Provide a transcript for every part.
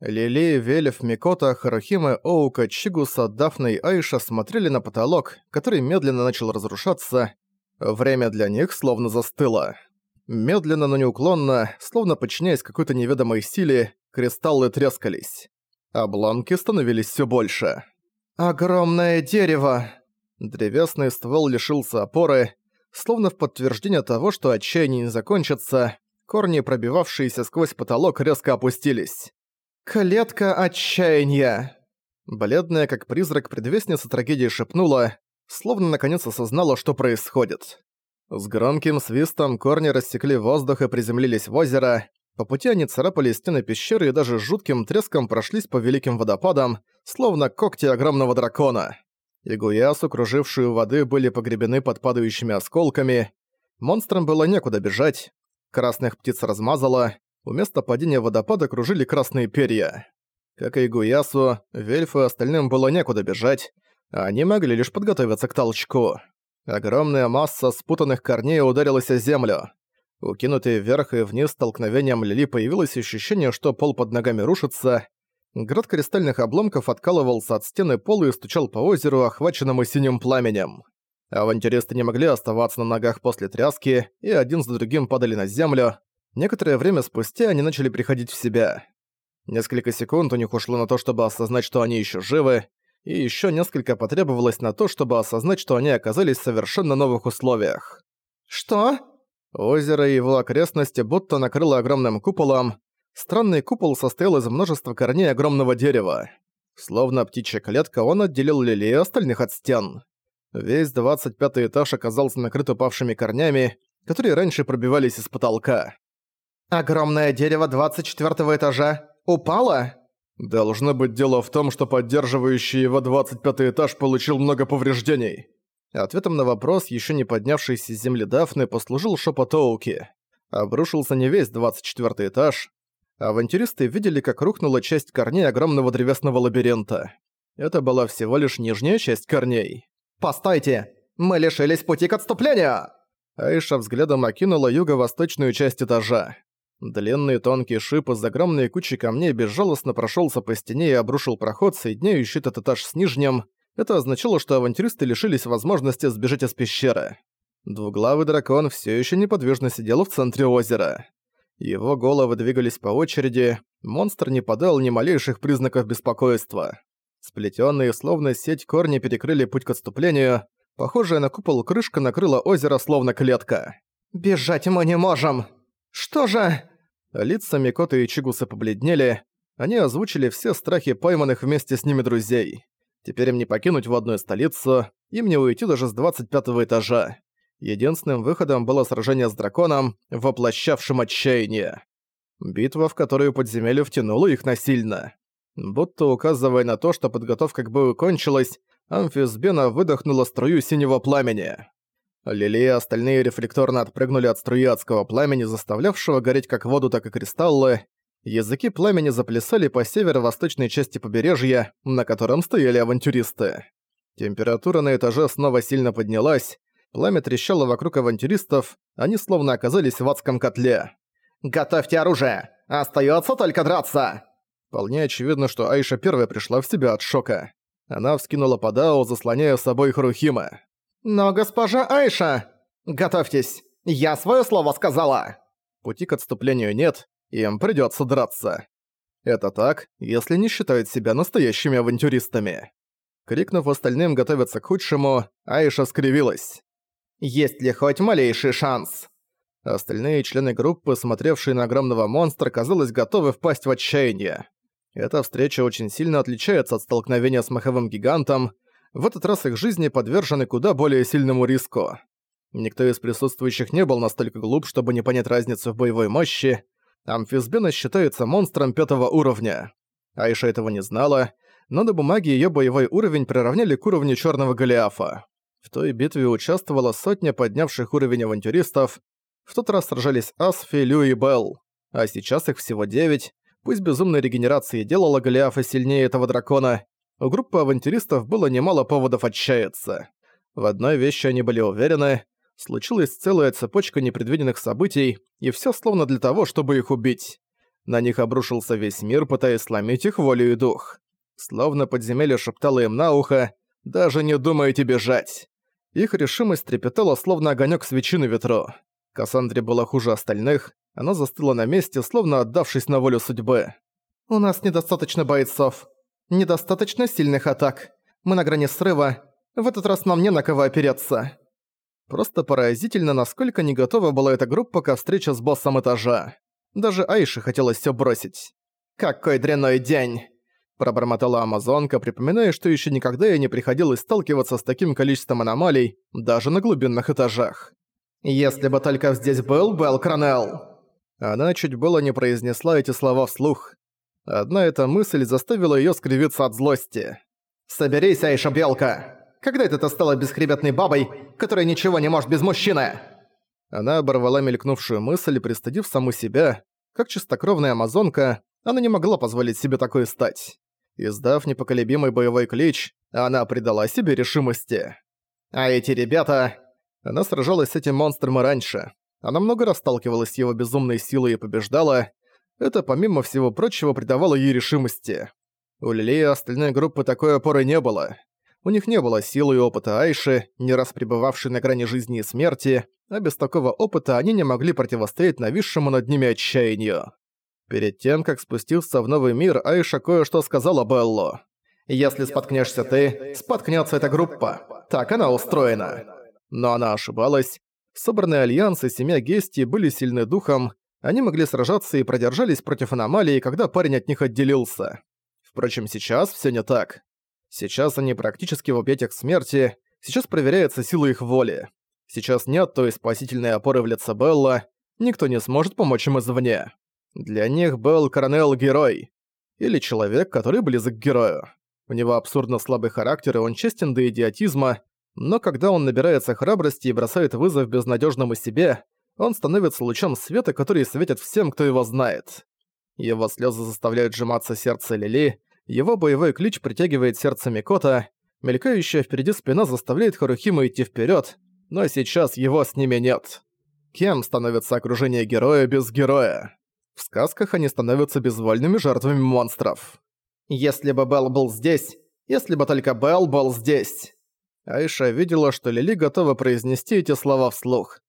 Лили, Велев, Микота, Харухима, Оука, Чигуса, Дафна и Айша смотрели на потолок, который медленно начал разрушаться. Время для них словно застыло. Медленно, но неуклонно, словно подчиняясь какой-то неведомой силе, кристаллы трескались. Обломки становились все больше. «Огромное дерево!» Древесный ствол лишился опоры, словно в подтверждение того, что отчаяние не закончится, корни, пробивавшиеся сквозь потолок, резко опустились. «Клетка отчаяния!» Бледная, как призрак, предвестница трагедии шепнула, словно наконец осознала, что происходит. С громким свистом корни рассекли воздух и приземлились в озеро. По пути они царапали стены пещеры и даже жутким треском прошлись по великим водопадам, словно когти огромного дракона. Игуясу, кружившие у воды, были погребены под падающими осколками. Монстрам было некуда бежать. Красных птиц размазало, у места падения водопада кружили красные перья. Как и Гуясу, Вельфу и остальным было некуда бежать, а они могли лишь подготовиться к толчку. Огромная масса спутанных корней ударилась о землю. Укинутые вверх и вниз столкновением Лили появилось ощущение, что пол под ногами рушится. Град кристальных обломков откалывался от стены пола и стучал по озеру, охваченному синим пламенем. Авантюристы не могли оставаться на ногах после тряски, и один за другим падали на землю, Некоторое время спустя они начали приходить в себя. Несколько секунд у них ушло на то, чтобы осознать, что они еще живы, и еще несколько потребовалось на то, чтобы осознать, что они оказались в совершенно новых условиях. «Что?» Озеро и его окрестности будто накрыло огромным куполом. Странный купол состоял из множества корней огромного дерева. Словно птичья клетка, он отделил Лили и остальных от стен. Весь 25 этаж оказался накрыт упавшими корнями, которые раньше пробивались из потолка. «Огромное дерево 24 этажа упало?» «Должно быть дело в том, что поддерживающий его 25 этаж получил много повреждений». Ответом на вопрос, еще не поднявшийся с земли Дафны, послужил шепот Оуки. Обрушился не весь 24 этаж. Авантюристы видели, как рухнула часть корней огромного древесного лабиринта. Это была всего лишь нижняя часть корней. «Постойте! Мы лишились пути к отступлению!» Айша взглядом окинула юго-восточную часть этажа. Длинный тонкий шип из огромной кучи камней безжалостно прошелся по стене и обрушил проход, соединяющий этот этаж с нижним. Это означало, что авантюристы лишились возможности сбежать из пещеры. Двуглавый дракон все еще неподвижно сидел в центре озера. Его головы двигались по очереди, монстр не подал ни малейших признаков беспокойства. Сплетенные словно сеть корни перекрыли путь к отступлению, похожая на купол крышка накрыла озеро словно клетка. «Бежать мы не можем!» «Что же...» Лица Микоты и Чигуса побледнели. Они озвучили все страхи пойманных вместе с ними друзей. Теперь им не покинуть водную столицу, им не уйти даже с 25 этажа. Единственным выходом было сражение с драконом, воплощавшим отчаяние. Битва, в которую подземелью втянуло их насильно. Будто указывая на то, что подготовка к бою кончилась, Амфисбена выдохнула струю синего пламени. Лили и остальные рефлекторно отпрыгнули от струи адского пламени, заставлявшего гореть как воду, так и кристаллы. Языки пламени заплясали по северо-восточной части побережья, на котором стояли авантюристы. Температура на этаже снова сильно поднялась, пламя трещало вокруг авантюристов, они словно оказались в адском котле. «Готовьте оружие! Остаётся только драться!» Вполне очевидно, что Айша первая пришла в себя от шока. Она вскинула Падао, заслоняя собой Харухима. «Но госпожа Айша! Готовьтесь! Я свое слово сказала!» Пути к отступлению нет, им придётся драться. Это так, если не считают себя настоящими авантюристами. Крикнув остальным готовиться к худшему, Айша скривилась. «Есть ли хоть малейший шанс?» Остальные члены группы, смотревшие на огромного монстра, казалось, готовы впасть в отчаяние. Эта встреча очень сильно отличается от столкновения с маховым гигантом, в этот раз их жизни подвержены куда более сильному риску. Никто из присутствующих не был настолько глуп, чтобы не понять разницу в боевой мощи. Амфисбена считается монстром пятого уровня. Айша этого не знала, но на бумаге ее боевой уровень приравняли к уровню Черного Голиафа. В той битве участвовала сотня поднявших уровень авантюристов. В тот раз сражались Асфи, Лю и Белл. А сейчас их всего девять. Пусть безумная регенерация делала Голиафа сильнее этого дракона, у группы авантюристов было немало поводов отчаяться. В одной вещи они были уверены, случилась целая цепочка непредвиденных событий, и всё словно для того, чтобы их убить. На них обрушился весь мир, пытаясь сломить их волю и дух. Словно подземелье шептало им на ухо «Даже не думайте бежать!». Их решимость трепетала, словно огонек свечи на ветру. Кассандре было хуже остальных, она застыла на месте, словно отдавшись на волю судьбы. «У нас недостаточно бойцов. Недостаточно сильных атак. Мы на грани срыва. В этот раз нам не на кого опереться». Просто поразительно, насколько не готова была эта группа ко встрече с боссом этажа. Даже Айше хотелось всё бросить. «Какой дрянной день!» Пробормотала Амазонка, припоминая, что ещё никогда ей не приходилось сталкиваться с таким количеством аномалий, даже на глубинных этажах. «Если бы только здесь был Белл Кронелл!» Она чуть было не произнесла эти слова вслух. Одна эта мысль заставила её скривиться от злости. «Соберись, Айша Белка! Когда это ты стала бесхребетной бабой, которая ничего не может без мужчины?» Она оборвала мелькнувшую мысль, пристыдив саму себя. Как чистокровная амазонка, она не могла позволить себе такое стать. Издав непоколебимый боевой клич, она придала себе решимости. А эти ребята... Она сражалась с этим монстром и раньше. Она много раз сталкивалась с его безумной силой и побеждала. Это, помимо всего прочего, придавало ей решимости. У Лили и остальной группы такой опоры не было. У них не было силы и опыта Айши, не раз пребывавшей на грани жизни и смерти, а без такого опыта они не могли противостоять нависшему над ними отчаянию. Перед тем, как спустился в новый мир, Айша кое-что сказала Беллу. «Если споткнешься ты, споткнется эта группа. Так она устроена». Но она ошибалась. Собранные альянсы семья Гести были сильны духом, они могли сражаться и продержались против аномалии, когда парень от них отделился. Впрочем, сейчас все не так. Сейчас они практически в объятиях смерти, сейчас проверяется сила их воли. Сейчас нет той спасительной опоры в лице Белла, никто не сможет помочь им извне. Для них был Коронел герой. Или человек, который близок к герою. У него абсурдно слабый характер, и он честен до идиотизма, но когда он набирается храбрости и бросает вызов безнадежному себе, он становится лучом света, который светит всем, кто его знает. Его слезы заставляют сжиматься сердце Лили, его боевой клич притягивает сердце Микота, мелькающая впереди спина заставляет Харухима идти вперед, но сейчас его с ними нет. Кем становится окружение героя без героя? В сказках они становятся безвольными жертвами монстров. Если бы Белл был здесь, если бы только Белл был здесь. Айша видела, что Лили готова произнести эти слова вслух.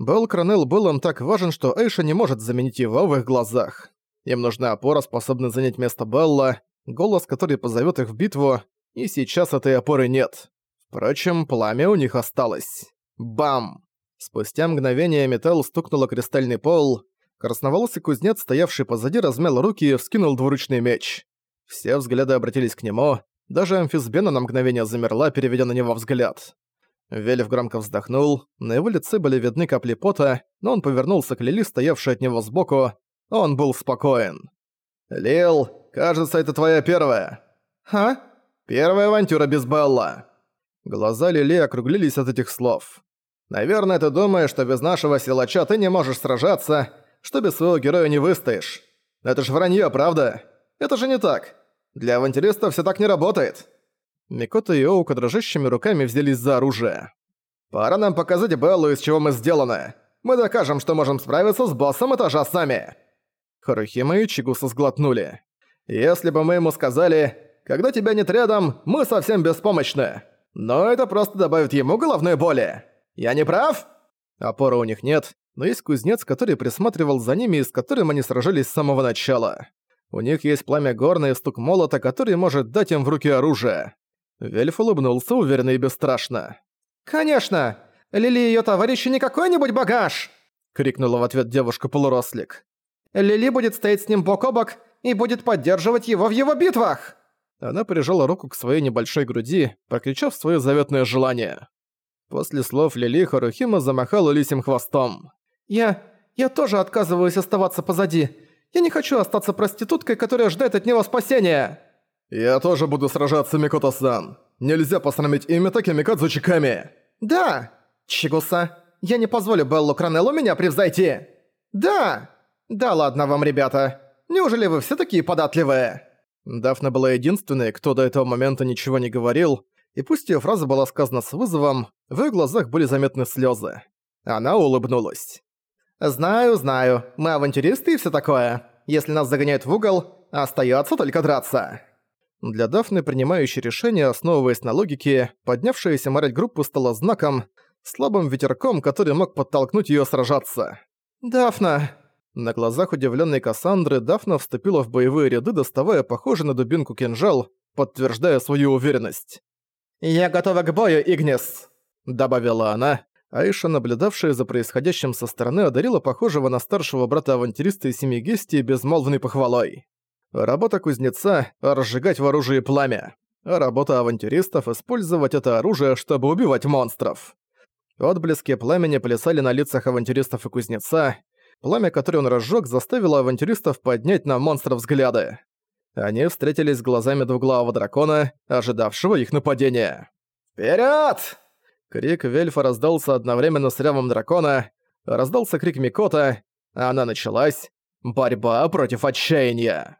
Белл Кронелл был им так важен, что Айша не может заменить его в их глазах. Им нужна опора, способная занять место Белла, голос, который позовет их в битву, и сейчас этой опоры нет. Впрочем, пламя у них осталось. Бам! Спустя мгновение металл стукнуло кристальный пол. Красноволосый кузнец, стоявший позади, размял руки и вскинул двуручный меч. Все взгляды обратились к нему. Даже амфисбена на мгновение замерла, переведя на него взгляд. Вельф громко вздохнул, на его лице были видны капли пота, но он повернулся к Лили, стоявшей от него сбоку. Он был спокоен. «Лил, кажется, это твоя первая». «А?» «Первая авантюра без Белла». Глаза Лили округлились от этих слов. «Наверное, ты думаешь, что без нашего силача ты не можешь сражаться, что без своего героя не выстоишь. Это же вранье, правда? Это же не так. Для авантюристов все так не работает». Микото и Оука дрожащими руками взялись за оружие. «Пора нам показать Беллу, из чего мы сделаны. Мы докажем, что можем справиться с боссом этажа сами». Харухима и Чигуса сглотнули. «Если бы мы ему сказали, когда тебя нет рядом, мы совсем беспомощны. Но это просто добавит ему головной боли. Я не прав?» Опоры у них нет, но есть кузнец, который присматривал за ними и с которым они сражались с самого начала. У них есть пламя горна и стук молота, который может дать им в руки оружие. Вельф улыбнулся уверенно и бесстрашно. «Конечно! Лили и её товарищи не какой-нибудь багаж!» — крикнула в ответ девушка-полурослик. Лили будет стоять с ним бок о бок и будет поддерживать его в его битвах!» Она прижала руку к своей небольшой груди, прокричав свое заветное желание. После слов Лили Харухима замахала лисим хвостом. «Я... я тоже отказываюсь оставаться позади. Я не хочу остаться проституткой, которая ждет от него спасения!» «Я тоже буду сражаться, Микото-сан. Нельзя посрамить имя такими кадзучиками!» «Да! Чигуса, я не позволю Беллу Кранеллу меня превзойти!» «Да!» «Да ладно вам, ребята. Неужели вы все такие податливые?» Дафна была единственной, кто до этого момента ничего не говорил, и пусть её фраза была сказана с вызовом, в её глазах были заметны слёзы. Она улыбнулась. «Знаю, знаю, мы авантюристы и всё такое. Если нас загоняют в угол, остается только драться». Для Дафны, принимающей решение, основываясь на логике, поднявшаяся морать группу стала знаком, слабым ветерком, который мог подтолкнуть ее сражаться. «Дафна!» На глазах удивленной Кассандры Дафна вступила в боевые ряды, доставая похожий на дубинку кинжал, подтверждая свою уверенность. «Я готова к бою, Игнис!» – добавила она. Аиша, наблюдавшая за происходящим со стороны, одарила похожего на старшего брата-авантюриста из семьи Гести безмолвной похвалой. Работа кузнеца – разжигать в оружии пламя. Работа авантюристов – использовать это оружие, чтобы убивать монстров. Отблески пламени плясали на лицах авантюристов и кузнеца. Пламя, которое он разжег, заставило авантюристов поднять на монстров взгляды. Они встретились глазами двуглавого дракона, ожидавшего их нападения. «Вперёд!» Крик Вельфа раздался одновременно с рявом дракона, раздался крик Микота, а она началась. Борьба против отчаяния.